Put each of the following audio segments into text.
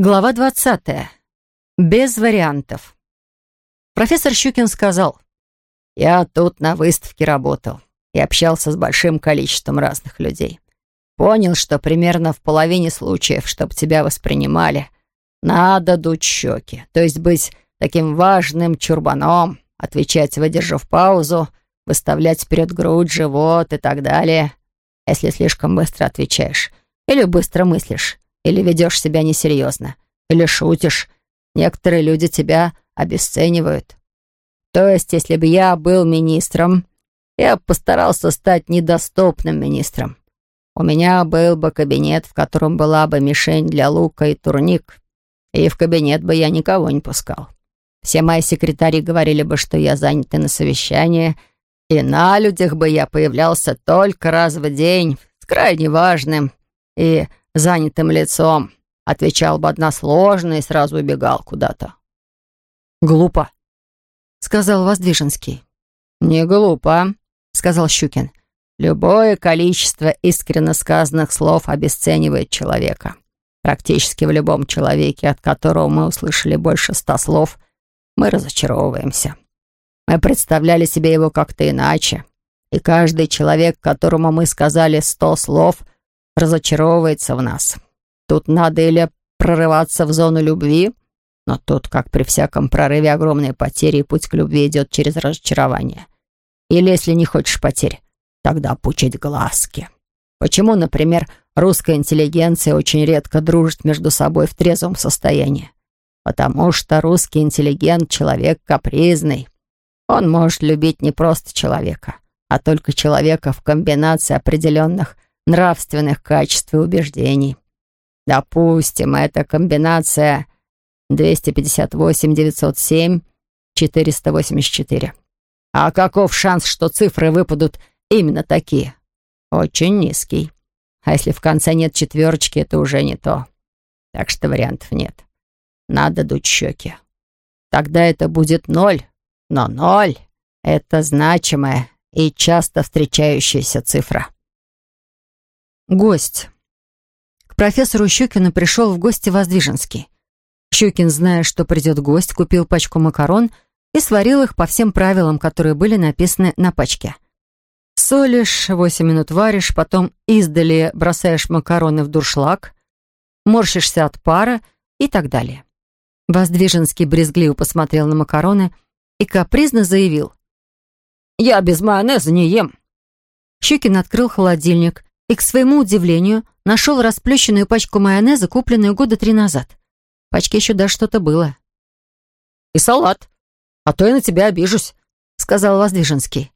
Глава 20. Без вариантов. Профессор Щукин сказал, «Я тут на выставке работал и общался с большим количеством разных людей. Понял, что примерно в половине случаев, чтобы тебя воспринимали, надо дуть щеки, то есть быть таким важным чурбаном, отвечать, выдержав паузу, выставлять вперед грудь, живот и так далее. Если слишком быстро отвечаешь или быстро мыслишь, или ведешь себя несерьезно, или шутишь. Некоторые люди тебя обесценивают. То есть, если бы я был министром, я постарался стать недоступным министром. У меня был бы кабинет, в котором была бы мишень для лука и турник, и в кабинет бы я никого не пускал. Все мои секретари говорили бы, что я занят на совещании, и на людях бы я появлялся только раз в день, с крайне важным и занятым лицом, отвечал бы односложно и сразу убегал куда-то. «Глупо», — сказал Воздвиженский. «Не глупо», — сказал Щукин. «Любое количество искренне сказанных слов обесценивает человека. Практически в любом человеке, от которого мы услышали больше ста слов, мы разочаровываемся. Мы представляли себе его как-то иначе, и каждый человек, которому мы сказали сто слов — разочаровывается в нас. Тут надо или прорываться в зону любви, но тут, как при всяком прорыве, огромные потери, путь к любви идет через разочарование. Или, если не хочешь потерь, тогда пучить глазки. Почему, например, русская интеллигенция очень редко дружит между собой в трезвом состоянии? Потому что русский интеллигент — человек капризный. Он может любить не просто человека, а только человека в комбинации определенных нравственных качеств и убеждений. Допустим, это комбинация 258-907-484. А каков шанс, что цифры выпадут именно такие? Очень низкий. А если в конце нет четверочки, это уже не то. Так что вариантов нет. Надо дуть щеки. Тогда это будет ноль. Но ноль — это значимая и часто встречающаяся цифра. Гость. К профессору Щукину пришел в гости Воздвиженский. Щукин, зная, что придет гость, купил пачку макарон и сварил их по всем правилам, которые были написаны на пачке. Солишь, восемь минут варишь, потом издали бросаешь макароны в дуршлаг, морщишься от пара и так далее. Воздвиженский брезгливо посмотрел на макароны и капризно заявил. «Я без майонеза не ем». Щукин открыл холодильник и, к своему удивлению, нашел расплющенную пачку майонеза, купленную года три назад. В пачке еще даже что-то было. «И салат. А то я на тебя обижусь», — сказал Воздвиженский.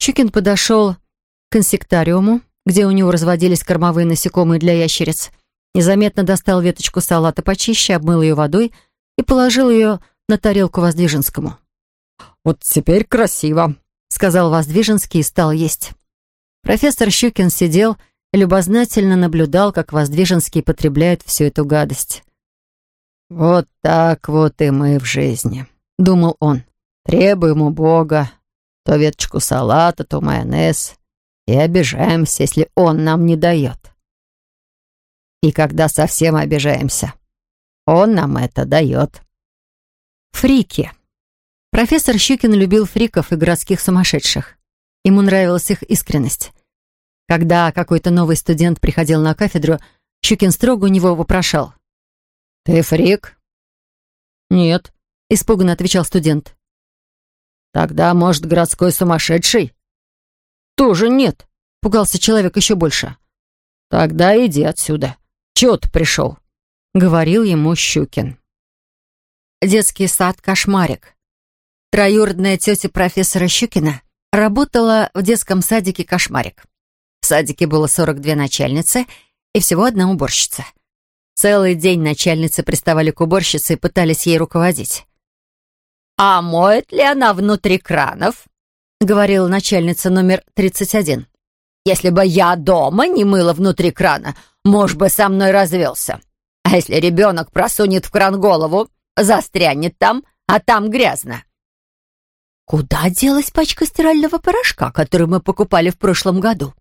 Щукин подошел к инсектариуму, где у него разводились кормовые насекомые для ящериц, незаметно достал веточку салата почище, обмыл ее водой и положил ее на тарелку Воздвиженскому. «Вот теперь красиво», — сказал Воздвиженский и стал есть. Профессор Щукин сидел любознательно наблюдал, как Воздвиженский потребляет всю эту гадость. «Вот так вот и мы в жизни», — думал он. «Требуем у Бога то веточку салата, то майонез, и обижаемся, если Он нам не дает. И когда совсем обижаемся, Он нам это дает». Фрики. Профессор Щукин любил фриков и городских сумасшедших. Ему нравилась их искренность. Когда какой-то новый студент приходил на кафедру, Щукин строго у него вопрошал. «Ты фрик?» «Нет», — испуганно отвечал студент. «Тогда, может, городской сумасшедший?» «Тоже нет», — пугался человек еще больше. «Тогда иди отсюда. Чего ты пришел?» — говорил ему Щукин. Детский сад «Кошмарик». Троюродная тетя профессора Щукина Работала в детском садике «Кошмарик». В садике было 42 начальницы и всего одна уборщица. Целый день начальницы приставали к уборщице и пытались ей руководить. «А моет ли она внутри кранов?» — говорила начальница номер 31. «Если бы я дома не мыла внутри крана, муж бы со мной развелся. А если ребенок просунет в кран голову, застрянет там, а там грязно. Куда делась пачка стирального порошка, который мы покупали в прошлом году?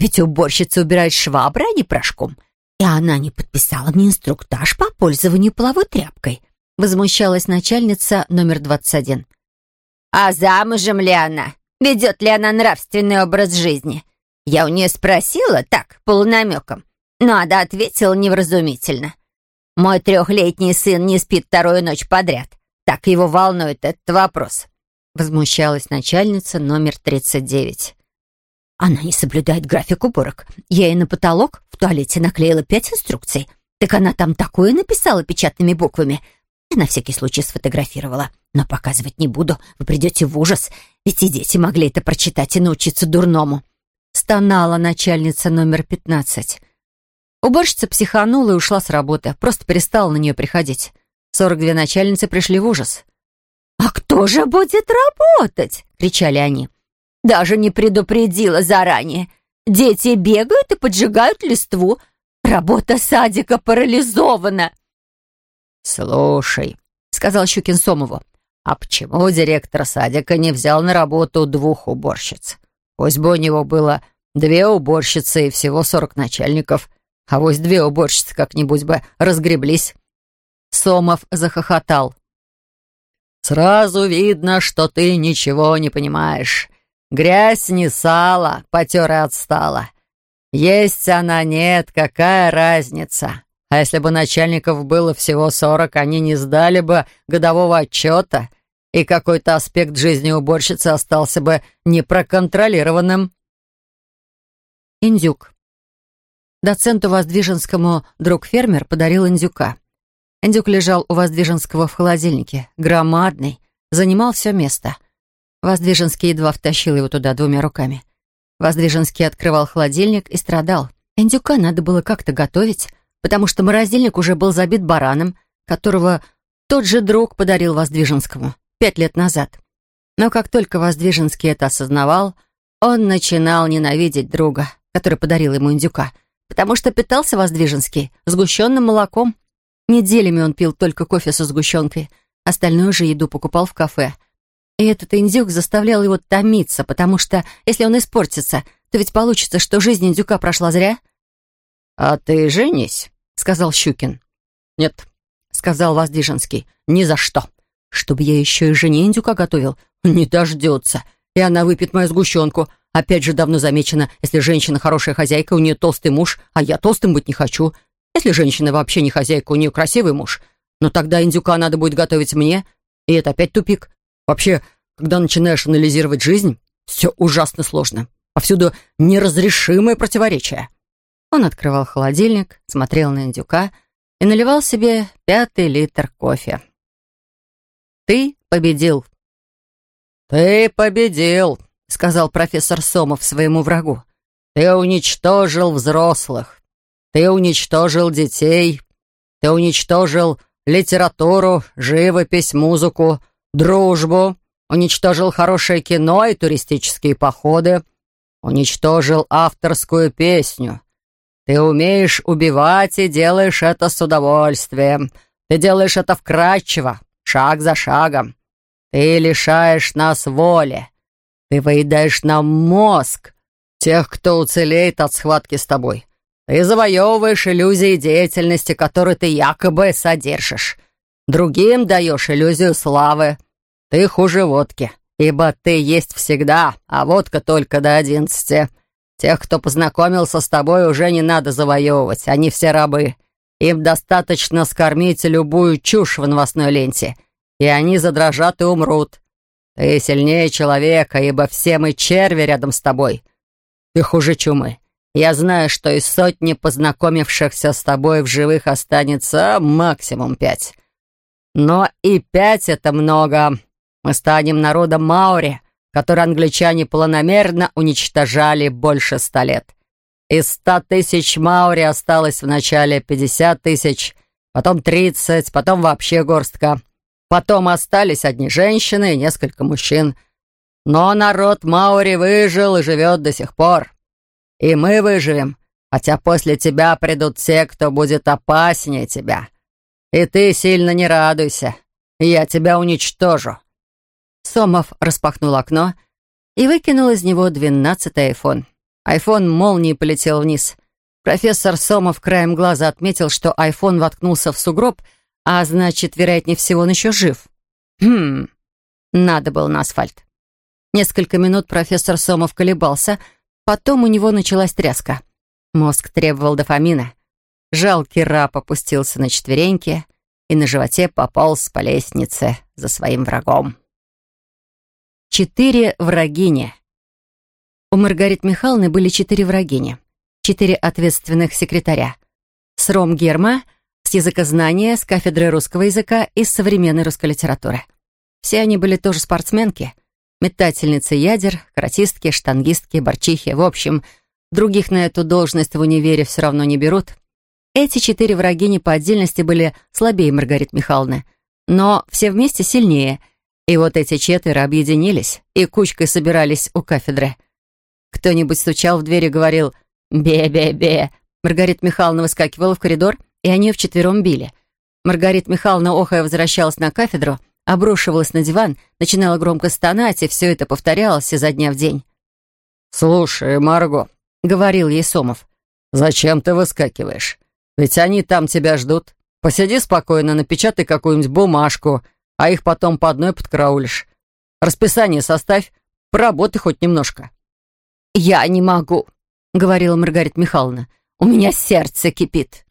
Ведь уборщица убирает шваброй, а не порошком. И она не подписала мне инструктаж по пользованию половой тряпкой. Возмущалась начальница номер 21. А замужем ли она? Ведет ли она нравственный образ жизни? Я у нее спросила, так, полунамеком. Но Ада ответила невразумительно. Мой трехлетний сын не спит вторую ночь подряд. Так его волнует этот вопрос. Возмущалась начальница номер 39. Она не соблюдает график уборок. Я ей на потолок в туалете наклеила пять инструкций. Так она там такое написала печатными буквами. Я на всякий случай сфотографировала. Но показывать не буду. Вы придете в ужас. Ведь и дети могли это прочитать и научиться дурному. Стонала начальница номер 15. Уборщица психанула и ушла с работы. Просто перестала на нее приходить. 42 начальницы пришли в ужас. «А кто же будет работать?» — кричали они. «Даже не предупредила заранее. Дети бегают и поджигают листву. Работа садика парализована». «Слушай», — сказал Щукин Сомову, «а почему директор садика не взял на работу двух уборщиц? Пусть бы у него было две уборщицы и всего сорок начальников, а вось две уборщицы как-нибудь бы разгреблись». Сомов захохотал. «Сразу видно, что ты ничего не понимаешь. Грязь не сало, потер и отстала. Есть она, нет, какая разница? А если бы начальников было всего сорок, они не сдали бы годового отчета, и какой-то аспект жизни уборщицы остался бы непроконтролированным». Индюк. Доценту Воздвиженскому друг-фермер подарил индюка. Индюк лежал у Воздвиженского в холодильнике, громадный, занимал все место. Воздвиженский едва втащил его туда двумя руками. Воздвиженский открывал холодильник и страдал. Индюка надо было как-то готовить, потому что морозильник уже был забит бараном, которого тот же друг подарил Воздвиженскому пять лет назад. Но как только Воздвиженский это осознавал, он начинал ненавидеть друга, который подарил ему индюка, потому что питался Воздвиженский сгущенным молоком. Неделями он пил только кофе со сгущенкой, остальную же еду покупал в кафе. И этот индюк заставлял его томиться, потому что, если он испортится, то ведь получится, что жизнь индюка прошла зря. «А ты женись», — сказал Щукин. «Нет», — сказал Воздвиженский, — «ни за что. Чтобы я еще и жене индюка готовил, не дождется. И она выпьет мою сгущенку. Опять же, давно замечено, если женщина хорошая хозяйка, у нее толстый муж, а я толстым быть не хочу. Если женщина вообще не хозяйка, у нее красивый муж, но тогда индюка надо будет готовить мне, и это опять тупик. Вообще, когда начинаешь анализировать жизнь, все ужасно сложно. Повсюду неразрешимые противоречия. Он открывал холодильник, смотрел на индюка и наливал себе пятый литр кофе. «Ты победил!» «Ты победил!» — сказал профессор Сомов своему врагу. «Ты уничтожил взрослых. Ты уничтожил детей, ты уничтожил литературу, живопись, музыку, дружбу, уничтожил хорошее кино и туристические походы, уничтожил авторскую песню. Ты умеешь убивать и делаешь это с удовольствием. Ты делаешь это вкрадчиво, шаг за шагом. Ты лишаешь нас воли. Ты выедаешь нам мозг, тех, кто уцелеет от схватки с тобой. Ты завоевываешь иллюзии деятельности, которую ты якобы содержишь. Другим даешь иллюзию славы. Ты хуже водки, ибо ты есть всегда, а водка только до одиннадцати. Тех, кто познакомился с тобой, уже не надо завоевывать, они все рабы. Им достаточно скормить любую чушь в новостной ленте, и они задрожат и умрут. Ты сильнее человека, ибо все мы черви рядом с тобой. Ты хуже чумы. Я знаю, что из сотни познакомившихся с тобой в живых останется максимум пять. Но и пять — это много. Мы станем народом Маури, который англичане планомерно уничтожали больше ста лет. Из ста тысяч Маури осталось вначале пятьдесят тысяч, потом тридцать, потом вообще горстка. Потом остались одни женщины и несколько мужчин. Но народ Маури выжил и живет до сих пор. И мы выживем, хотя после тебя придут те, кто будет опаснее тебя. И ты сильно не радуйся. Я тебя уничтожу». Сомов распахнул окно и выкинул из него двенадцатый айфон. Айфон молнией полетел вниз. Профессор Сомов краем глаза отметил, что айфон воткнулся в сугроб, а значит, вероятнее всего, он еще жив. Хм, надо было на асфальт. Несколько минут профессор Сомов колебался, потом у него началась тряска. Мозг требовал дофамина. Жалкий раб опустился на четвереньки и на животе пополз по лестнице за своим врагом. Четыре врагини. У Маргариты Михайловны были четыре врагини, четыре ответственных секретаря. С Ром Герма, с языкознания, с кафедры русского языка и с современной русской литературы. Все они были тоже спортсменки, метательницы ядер, каратистки, штангистки, борчихи. В общем, других на эту должность в универе все равно не берут. Эти четыре врагини по отдельности были слабее Маргариты Михайловны, но все вместе сильнее — и вот эти четверо объединились и кучкой собирались у кафедры. Кто-нибудь стучал в дверь и говорил «Бе-бе-бе». Маргарита Михайловна выскакивала в коридор, и они вчетвером били. Маргарита Михайловна, охая, возвращалась на кафедру, обрушивалась на диван, начинала громко стонать, и все это повторялось изо дня в день. «Слушай, Марго», — говорил ей Сомов, — «зачем ты выскакиваешь? Ведь они там тебя ждут. Посиди спокойно, напечатай какую-нибудь бумажку, а их потом по одной подкраулишь. Расписание составь, поработай хоть немножко». «Я не могу», — говорила Маргарита Михайловна. «У меня сердце кипит».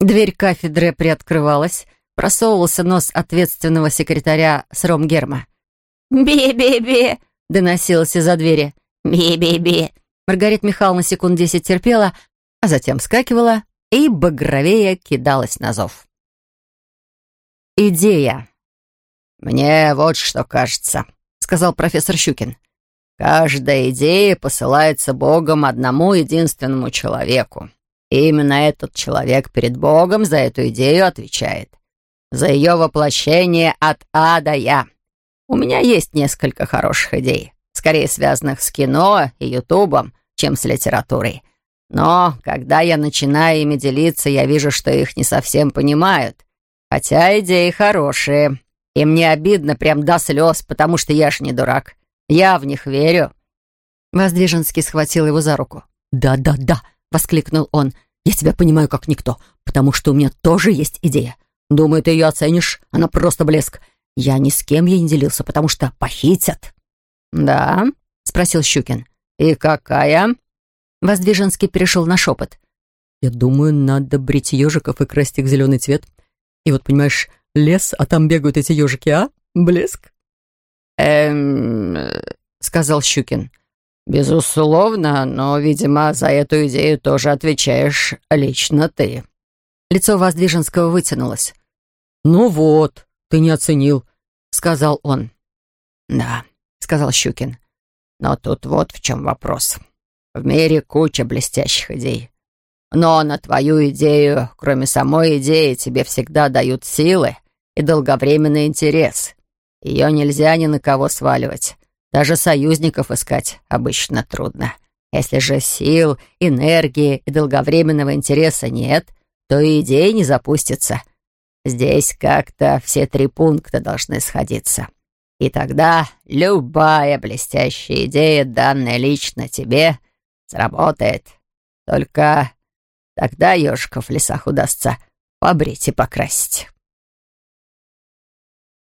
Дверь кафедры приоткрывалась, просовывался нос ответственного секретаря Сром Герма. «Би-би-би», — доносилось из-за двери. «Би-би-би». Маргарита Михайловна секунд десять терпела, а затем вскакивала и багровее кидалась на зов. Идея. «Мне вот что кажется», — сказал профессор Щукин. «Каждая идея посылается Богом одному единственному человеку. И именно этот человек перед Богом за эту идею отвечает. За ее воплощение от А до Я. У меня есть несколько хороших идей, скорее связанных с кино и Ютубом, чем с литературой. Но когда я начинаю ими делиться, я вижу, что их не совсем понимают. Хотя идеи хорошие, и мне обидно прям до слез, потому что я ж не дурак. Я в них верю». Воздвиженский схватил его за руку. «Да-да-да», — воскликнул он. «Я тебя понимаю как никто, потому что у меня тоже есть идея. Думаю, ты ее оценишь. Она просто блеск. Я ни с кем ей не делился, потому что похитят». «Да?» — спросил Щукин. «И какая?» Воздвиженский перешел на шепот. «Я думаю, надо брить ежиков и красить их зеленый цвет. И вот, понимаешь, лес, а там бегают эти ежики, а? Блеск?» «Эм...» — сказал Щукин. «Безусловно, но, видимо, за эту идею тоже отвечаешь лично ты». Лицо Воздвиженского вытянулось. «Ну вот, ты не оценил», — сказал он. «Да», — сказал Щукин. «Но тут вот в чем вопрос. В мире куча блестящих идей. Но на твою идею, кроме самой идеи, тебе всегда дают силы и долговременный интерес. Ее нельзя ни на кого сваливать. Даже союзников искать обычно трудно. Если же сил, энергии и долговременного интереса нет, то и идея не запустится. Здесь как-то все три пункта должны сходиться. И тогда любая блестящая идея, данная лично тебе, сработает. Только Тогда ежиков в лесах удастся побрить и покрасить.